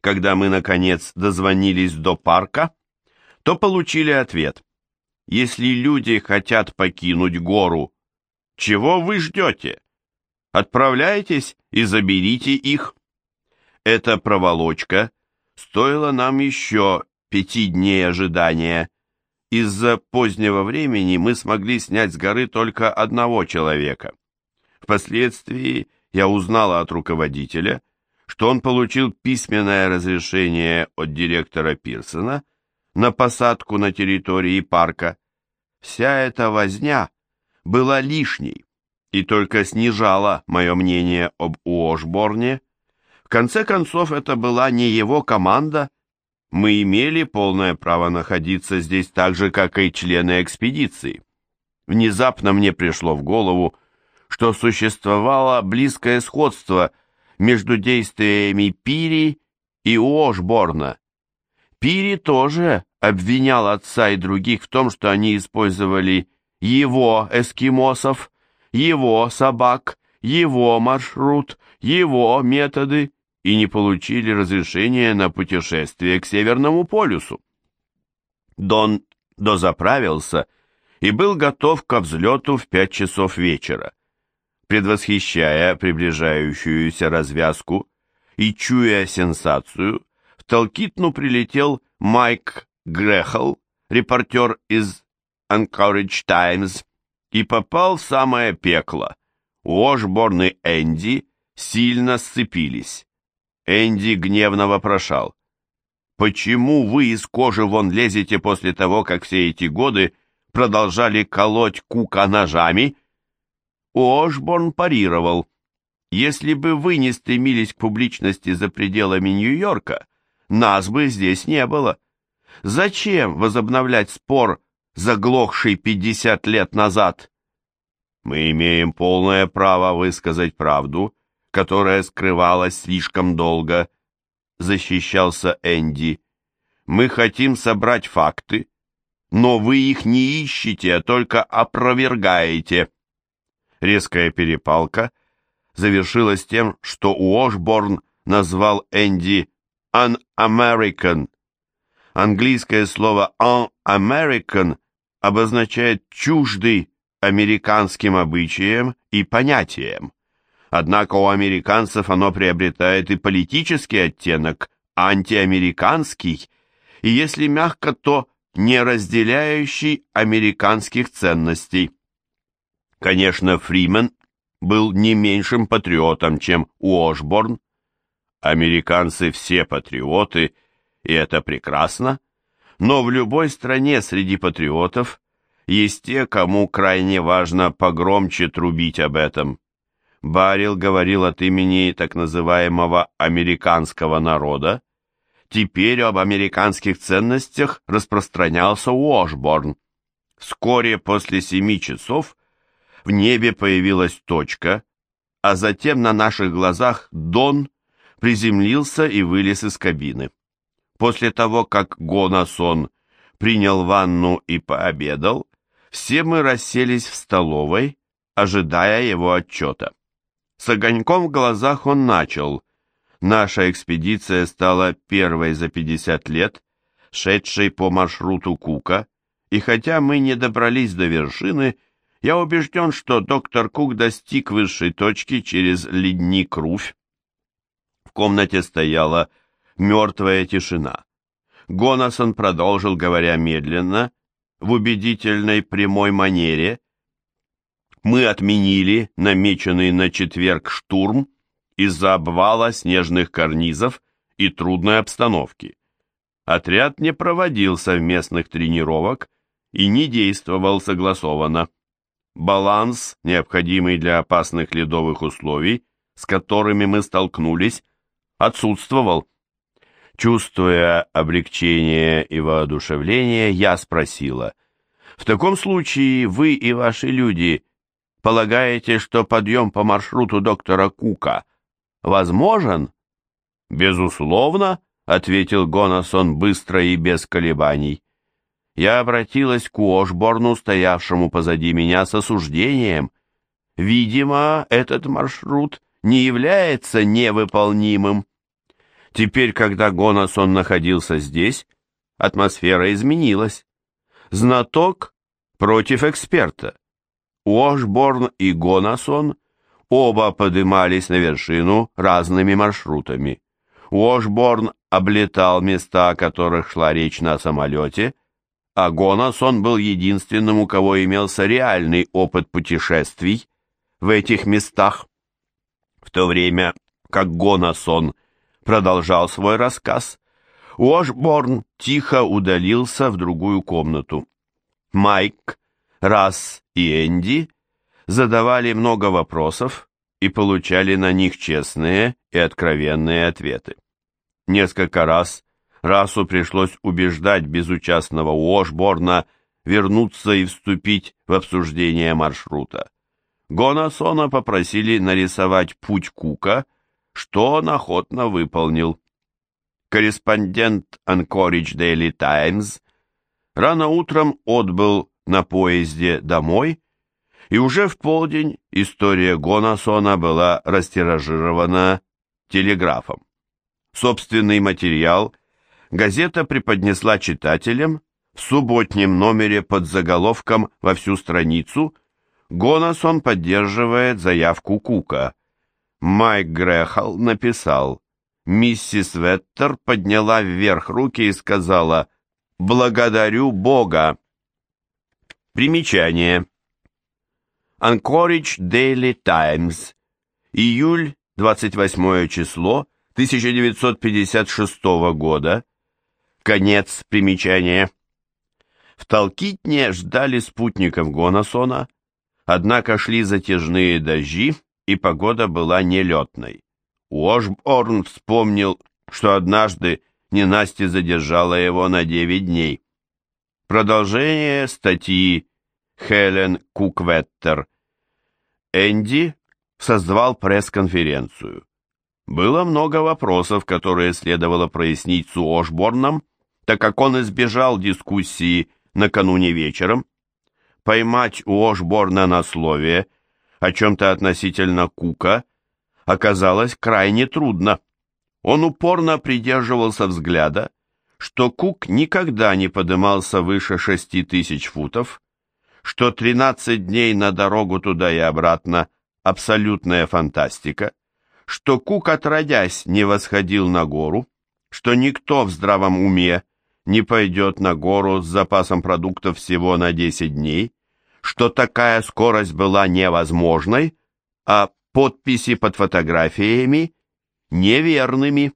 когда мы, наконец, дозвонились до парка, то получили ответ. Если люди хотят покинуть гору, чего вы ждете? Отправляйтесь и заберите их. Эта проволочка стоила нам еще пяти дней ожидания. Из-за позднего времени мы смогли снять с горы только одного человека. Впоследствии я узнала от руководителя, что он получил письменное разрешение от директора Пирсона на посадку на территории парка. Вся эта возня была лишней и только снижала мое мнение об Уошборне. В конце концов, это была не его команда. Мы имели полное право находиться здесь так же, как и члены экспедиции. Внезапно мне пришло в голову, что существовало близкое сходство между действиями Пири и Уошборна. Пири тоже обвинял отца и других в том, что они использовали его эскимосов, его собак, его маршрут, его методы и не получили разрешения на путешествие к Северному полюсу. Дон дозаправился и был готов ко взлету в пять часов вечера. Предвосхищая приближающуюся развязку и чуя сенсацию, в Талкитну прилетел Майк Грехел, репортер из Anchorage Times, и попал в самое пекло. Уошборн и Энди сильно сцепились. Энди гневно вопрошал. «Почему вы из кожи вон лезете после того, как все эти годы продолжали колоть Кука ножами?» Уошборн парировал. «Если бы вы не стремились к публичности за пределами Нью-Йорка, нас бы здесь не было. Зачем возобновлять спор, заглохший 50 лет назад?» «Мы имеем полное право высказать правду», которая скрывалась слишком долго, защищался Энди. Мы хотим собрать факты, но вы их не ищете, а только опровергаете. Резкая перепалка завершилась тем, что Уошборн назвал Энди «an American». Английское слово «an American» обозначает «чуждый» американским обычаям и понятиям. Однако у американцев оно приобретает и политический оттенок, антиамериканский, и если мягко, то не разделяющий американских ценностей. Конечно, Фримен был не меньшим патриотом, чем Уошборн. Американцы все патриоты, и это прекрасно, но в любой стране среди патриотов есть те, кому крайне важно погромче трубить об этом. Барил говорил от имени так называемого американского народа. Теперь об американских ценностях распространялся Уошборн. Вскоре после семи часов в небе появилась точка, а затем на наших глазах Дон приземлился и вылез из кабины. После того, как Гонасон принял ванну и пообедал, все мы расселись в столовой, ожидая его отчета. С огоньком в глазах он начал. Наша экспедиция стала первой за 50 лет, шедшей по маршруту Кука, и хотя мы не добрались до вершины, я убежден, что доктор Кук достиг высшей точки через ледник Руфь. В комнате стояла мертвая тишина. Гонасон продолжил, говоря медленно, в убедительной прямой манере, мы отменили намеченный на четверг штурм из-за обвала снежных карнизов и трудной обстановки. Отряд не проводил совместных тренировок и не действовал согласованно. Баланс, необходимый для опасных ледовых условий, с которыми мы столкнулись, отсутствовал. Чувствуя облегчение и воодушевление, я спросила, «В таком случае вы и ваши люди Полагаете, что подъем по маршруту доктора Кука возможен? Безусловно, ответил Гонасон быстро и без колебаний. Я обратилась к Уошборну, стоявшему позади меня, с осуждением. Видимо, этот маршрут не является невыполнимым. Теперь, когда Гонасон находился здесь, атмосфера изменилась. Знаток против эксперта. Уошборн и Гонасон оба подымались на вершину разными маршрутами. Уошборн облетал места, о которых шла речь на самолете, а Гонасон был единственным, у кого имелся реальный опыт путешествий в этих местах. В то время как Гонасон продолжал свой рассказ, Уошборн тихо удалился в другую комнату. Майк, Расс и Энди задавали много вопросов и получали на них честные и откровенные ответы. Несколько раз Расу пришлось убеждать безучастного Уошборна вернуться и вступить в обсуждение маршрута. Гонасона попросили нарисовать путь Кука, что он охотно выполнил. Корреспондент Anchorage Daily Times рано утром отбыл на поезде домой, и уже в полдень история Гонасона была растиражирована телеграфом. Собственный материал газета преподнесла читателям в субботнем номере под заголовком во всю страницу – Гонасон поддерживает заявку Кука. Майк Грехал написал, миссис Веттер подняла вверх руки и сказала «Благодарю Бога». Примечание. Anchorage Daily Times. Июль, 28 число, 1956 года. Конец примечания. В Талкитне ждали спутников Гонасона, Однако шли затяжные дожди, и погода была нелетной. Уошборн вспомнил, что однажды ненастье задержала его на девять дней. Продолжение статьи Хелен Кукветтер. Энди созвал пресс-конференцию. Было много вопросов, которые следовало прояснить с Уошборном, так как он избежал дискуссии накануне вечером, поймать Уошборна на слове о чем-то относительно Кука оказалось крайне трудно. Он упорно придерживался взгляда, что Кук никогда не подымался выше шести тысяч футов, что 13 дней на дорогу туда и обратно – абсолютная фантастика, что Кук, отродясь, не восходил на гору, что никто в здравом уме не пойдет на гору с запасом продуктов всего на 10 дней, что такая скорость была невозможной, а подписи под фотографиями неверными.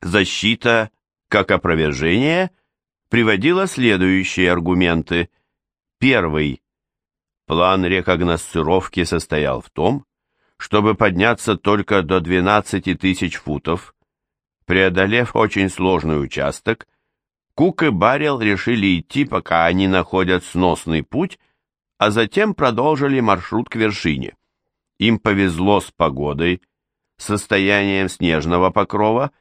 Защита, как опровержение, приводила следующие аргументы. Первый. План рекогносцировки состоял в том, чтобы подняться только до 12 тысяч футов. Преодолев очень сложный участок, Кук и Баррел решили идти, пока они находят сносный путь, а затем продолжили маршрут к вершине. Им повезло с погодой, состоянием снежного покрова,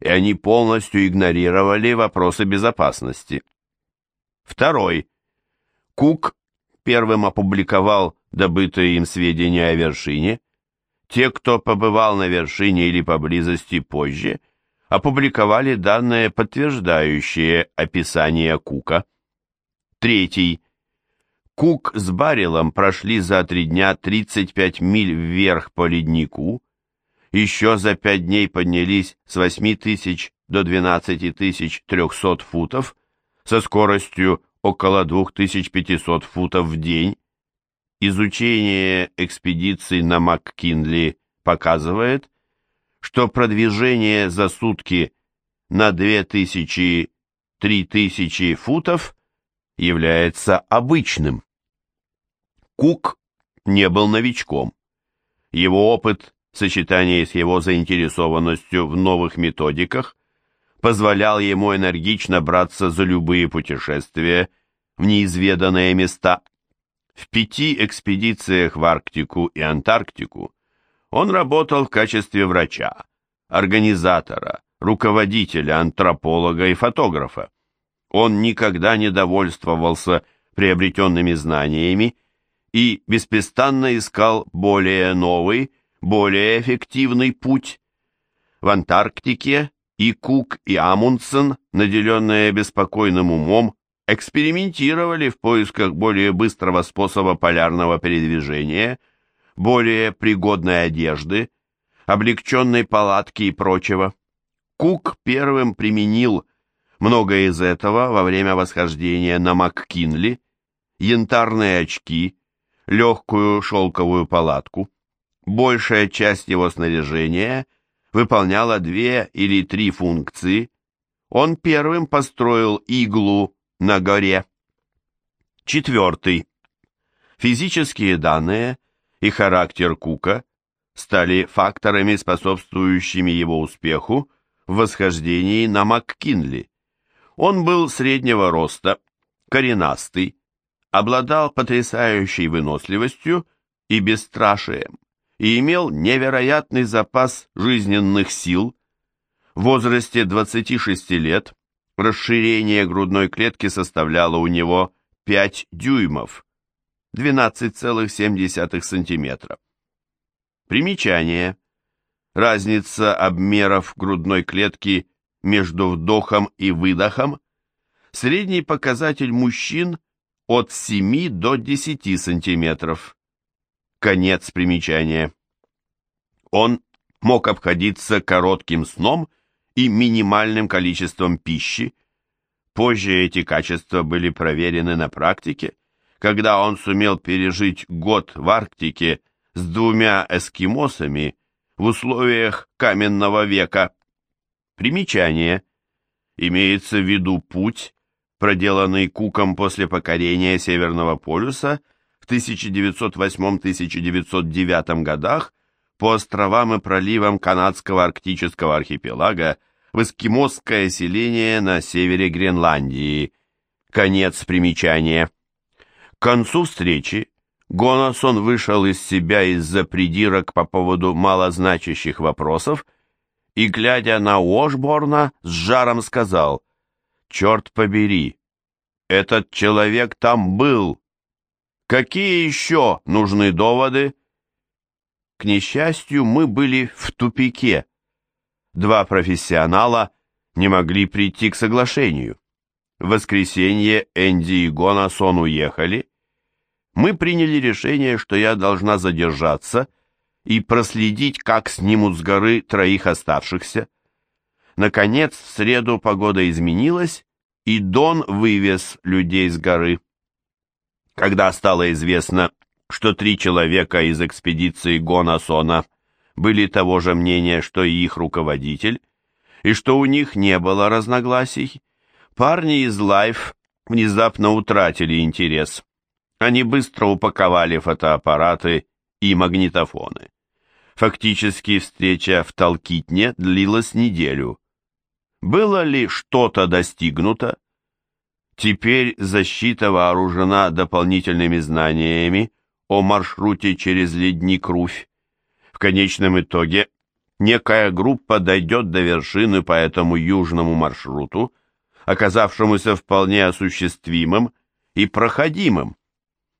и они полностью игнорировали вопросы безопасности. Второй. Кук первым опубликовал добытые им сведения о вершине. Те, кто побывал на вершине или поблизости позже – опубликовали данные, подтверждающие описание Кука. Третий. Кук с Баррелом прошли за три дня 35 миль вверх по леднику, еще за пять дней поднялись с 8 тысяч до 12 тысяч 300 футов со скоростью около 2500 футов в день. Изучение экспедиций на МакКинли показывает, что продвижение за сутки на 2000-3000 футов является обычным. Кук не был новичком. Его опыт в сочетании с его заинтересованностью в новых методиках позволял ему энергично браться за любые путешествия в неизведанные места. В пяти экспедициях в Арктику и Антарктику он работал в качестве врача, организатора, руководителя, антрополога и фотографа. Он никогда не довольствовался приобретенными знаниями и беспрестанно искал более новый, более эффективный путь. В Антарктике и Кук, и Амундсен, наделенные беспокойным умом, экспериментировали в поисках более быстрого способа полярного передвижения, более пригодной одежды, облегченной палатки и прочего. Кук первым применил многое из этого во время восхождения на МакКинли, янтарные очки, легкую шелковую палатку. Большая часть его снаряжения выполняла две или три функции. Он первым построил иглу на горе. Четвертый. Физические данные и характер Кука стали факторами, способствующими его успеху в восхождении на МакКинли. Он был среднего роста, коренастый, обладал потрясающей выносливостью и бесстрашием и имел невероятный запас жизненных сил. В возрасте 26 лет расширение грудной клетки составляло у него 5 дюймов, 12,7 сантиметра. Примечание. Разница обмеров грудной клетки между вдохом и выдохом. Средний показатель мужчин от 7 до 10 сантиметров. Конец примечания. Он мог обходиться коротким сном и минимальным количеством пищи. Позже эти качества были проверены на практике, когда он сумел пережить год в Арктике с двумя эскимосами в условиях каменного века. Примечание. Имеется в виду путь, проделанный Куком после покорения Северного полюса в 1908-1909 годах по островам и проливам канадского арктического архипелага в эскимосское селение на севере Гренландии. Конец примечания. К концу встречи Гонасон вышел из себя из-за придирок по поводу малозначащих вопросов и, глядя на Уошборна, с жаром сказал, «Черт побери, этот человек там был. Какие еще нужны доводы?» К несчастью, мы были в тупике. Два профессионала не могли прийти к соглашению. В воскресенье Энди и Гонасон уехали. Мы приняли решение, что я должна задержаться и проследить, как снимут с горы троих оставшихся. Наконец, в среду погода изменилась, и Дон вывез людей с горы. Когда стало известно, что три человека из экспедиции Гонасона были того же мнения, что и их руководитель, и что у них не было разногласий, парни из Life внезапно утратили интерес. Они быстро упаковали фотоаппараты и магнитофоны. Фактически встреча в Талкитне длилась неделю. Было ли что-то достигнуто? Теперь защита вооружена дополнительными знаниями, о маршруте через ледник Руфь. В конечном итоге некая группа дойдет до вершины по этому южному маршруту, оказавшемуся вполне осуществимым и проходимым.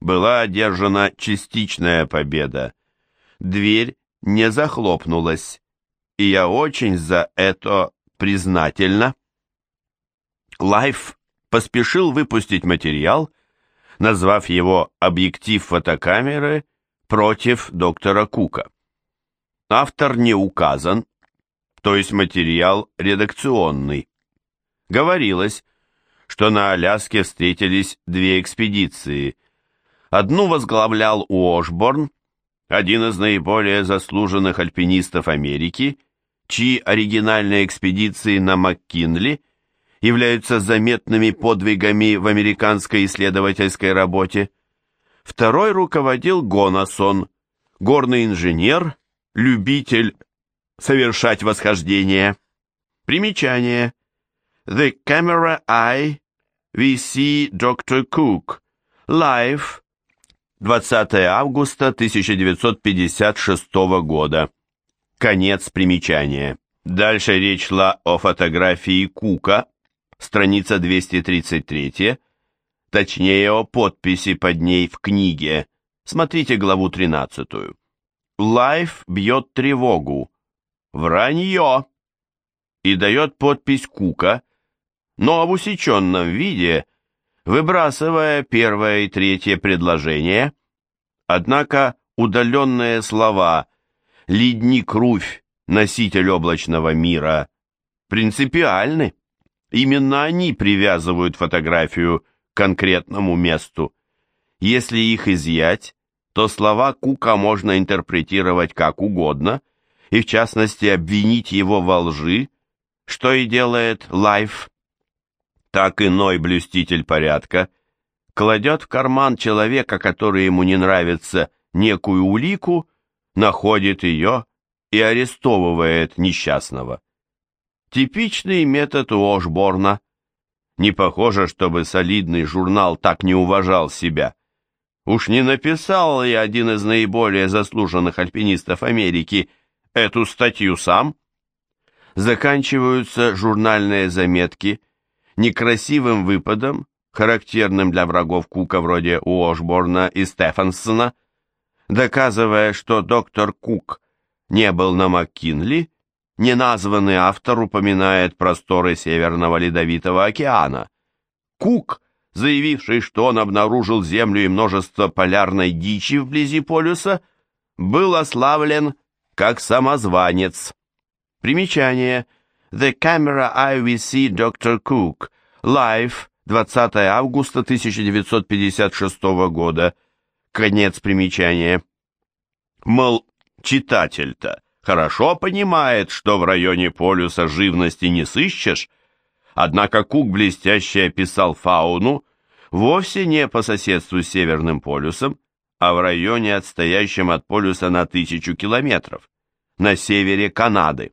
Была одержана частичная победа. Дверь не захлопнулась, и я очень за это признательна. Life поспешил выпустить материал, назвав его «Объектив фотокамеры против доктора Кука». Автор не указан, то есть материал редакционный. Говорилось, что на Аляске встретились две экспедиции. Одну возглавлял Уошборн, один из наиболее заслуженных альпинистов Америки, чьи оригинальные экспедиции на МакКинли – являются заметными подвигами в американской исследовательской работе. Второй руководил Гонасон, горный инженер, любитель совершать восхождение. Примечание. The Camera Eye, we see Dr. Cook, live, 20 августа 1956 года. Конец примечания. Дальше речь шла о фотографии Кука, страница 233, точнее о подписи под ней в книге. Смотрите главу 13. Life бьет тревогу. Вранье. и дает подпись Кука, но в усеченном виде, выбрасывая первое и третье предложение. Однако удаленные слова «ледник Руфь», носитель облачного мира, принципиальны. Именно они привязывают фотографию к конкретному месту. Если их изъять, то слова Кука можно интерпретировать как угодно, и в частности обвинить его во лжи, что и делает Лайф. Так иной блюститель порядка кладет в карман человека, который ему не нравится, некую улику, находит ее и арестовывает несчастного. Типичный метод Ошборна. Не похоже, чтобы солидный журнал так не уважал себя. Уж не написал ли один из наиболее заслуженных альпинистов Америки эту статью сам? Заканчиваются журнальные заметки некрасивым выпадом, характерным для врагов Кука вроде Уошборна и Стефансона, доказывая, что доктор Кук не был на МакКинли, неназванный автор упоминает просторы Северного Ледовитого океана. Кук, заявивший, что он обнаружил Землю и множество полярной дичи вблизи полюса, был ославлен как самозванец. Примечание. The Camera IVC Dr. Cook. Live. 20 августа 1956 года. Конец примечания. Мол, читатель-то хорошо понимает, что в районе полюса живности не сыщешь, однако Кук блестяще описал фауну вовсе не по соседству с Северным полюсом, а в районе, отстоящем от полюса на тысячу километров, на севере Канады.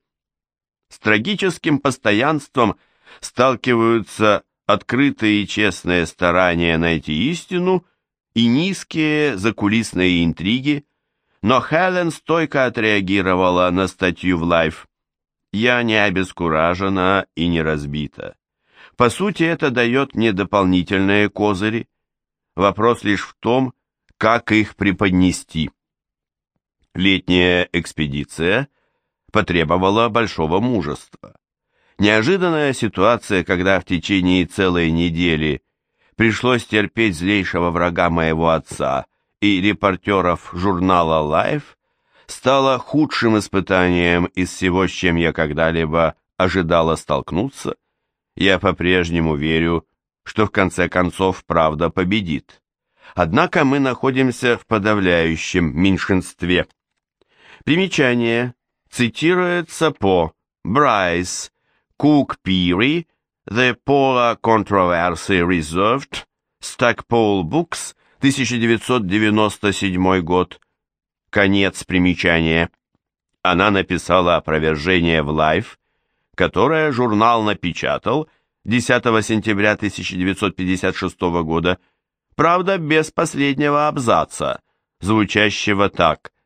С трагическим постоянством сталкиваются открытые и честные старания найти истину и низкие закулисные интриги, но Хелен стойко отреагировала на статью в Life. Я не обескуражена и не разбита. По сути, это дает мне дополнительные козыри. Вопрос лишь в том, как их преподнести. Летняя экспедиция потребовала большого мужества. Неожиданная ситуация, когда в течение целой недели пришлось терпеть злейшего врага моего отца и репортеров журнала Life, стала худшим испытанием из всего, с чем я когда-либо ожидала столкнуться. Я по-прежнему верю, что в конце концов правда победит. Однако мы находимся в подавляющем меньшинстве. Примечание цитируется по Брайс, Cook Peary, The Polar Controversy Reserved, Stackpole Books, 1997 год. Конец примечания. Она написала опровержение в Life, которое журнал напечатал 10 сентября 1956 года, правда, без последнего абзаца, звучащего так –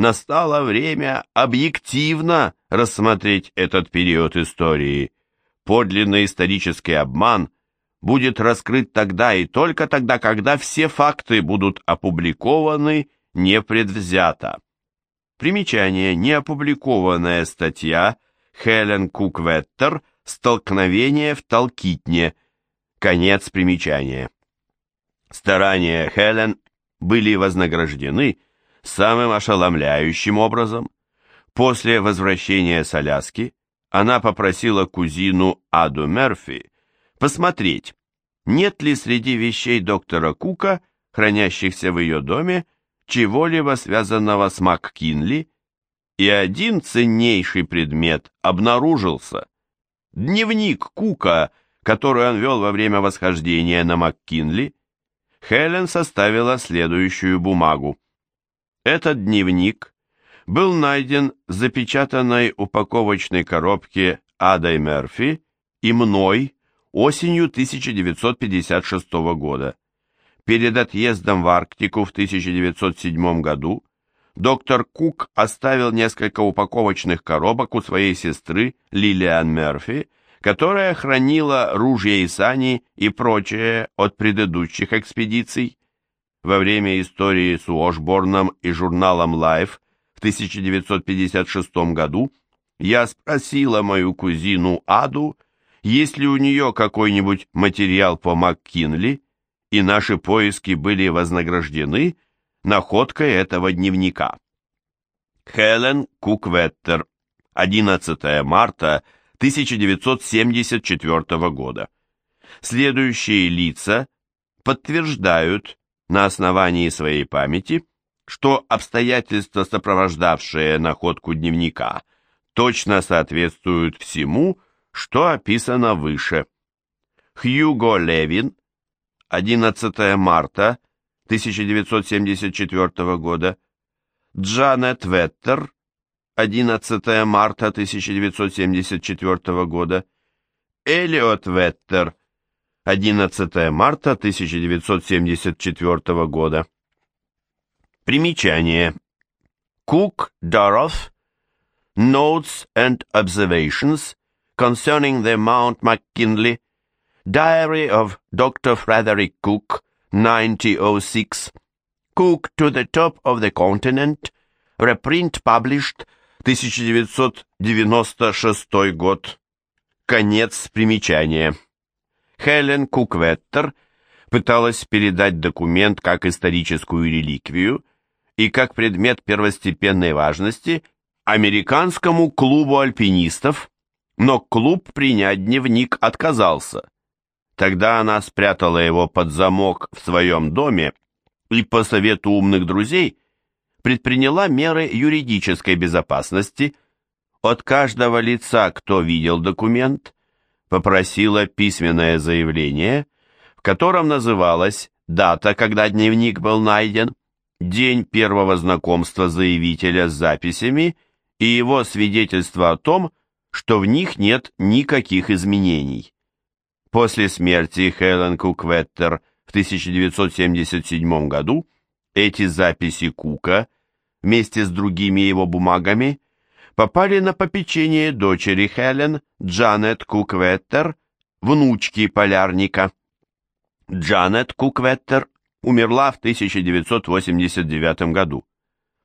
настало время объективно рассмотреть этот период истории. Подлинный исторический обман будет раскрыт тогда и только тогда, когда все факты будут опубликованы непредвзято. Примечание. Неопубликованная статья Хелен Кукветтер «Столкновение в Толкитне». Конец примечания. Старания Хелен были вознаграждены – самым ошеломляющим образом. После возвращения с Аляски она попросила кузину Аду Мерфи посмотреть, нет ли среди вещей доктора Кука, хранящихся в ее доме, чего-либо связанного с МакКинли, и один ценнейший предмет обнаружился. Дневник Кука, который он вел во время восхождения на МакКинли, Хелен составила следующую бумагу. Этот дневник был найден в запечатанной упаковочной коробке Адой Мерфи и мной осенью 1956 года. Перед отъездом в Арктику в 1907 году доктор Кук оставил несколько упаковочных коробок у своей сестры Лилиан Мерфи, которая хранила ружья и сани и прочее от предыдущих экспедиций. Во время истории с Уошборном и журналом Life в 1956 году Я спросила мою кузину Аду, есть ли у нее какой-нибудь материал по МакКинли, и наши поиски были вознаграждены находкой этого дневника. Хелен Кукветтер, 11 марта 1974 года. Следующие лица подтверждают на основании своей памяти, что обстоятельства, сопровождавшие находку дневника, точно соответствуют всему, что описано выше. Хьюго Левин, 11 марта 1974 года, Джанет Веттер, 11 марта 1974 года, Элиот Веттер, 11 марта 1974 года. Примечание. Cook, Dorothy, Notes and Observations concerning the Mount McKinley, Diary of Dr. Frederick Cook, 1906, Cook to the Top of the Continent, reprint published 1996 год. Конец примечания. Хелен Кукветтер пыталась передать документ как историческую реликвию и как предмет первостепенной важности американскому клубу альпинистов, но клуб принять дневник отказался. Тогда она спрятала его под замок в своем доме и по совету умных друзей предприняла меры юридической безопасности. От каждого лица, кто видел документ, попросила письменное заявление, в котором называлась дата, когда дневник был найден, день первого знакомства заявителя с записями и его свидетельство о том, что в них нет никаких изменений. После смерти Хелен Кукветтер в 1977 году эти записи Кука вместе с другими его бумагами попали на попечение дочери Хелен, Джанет Кукветтер, внучки полярника. Джанет Кукветтер умерла в 1989 году.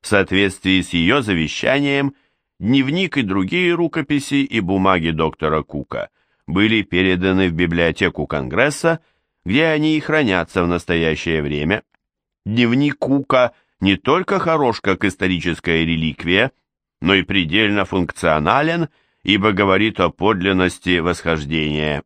В соответствии с ее завещанием, дневник и другие рукописи и бумаги доктора Кука были переданы в библиотеку Конгресса, где они и хранятся в настоящее время. Дневник Кука не только хорош как историческая реликвия, но и предельно функционален, ибо говорит о подлинности восхождения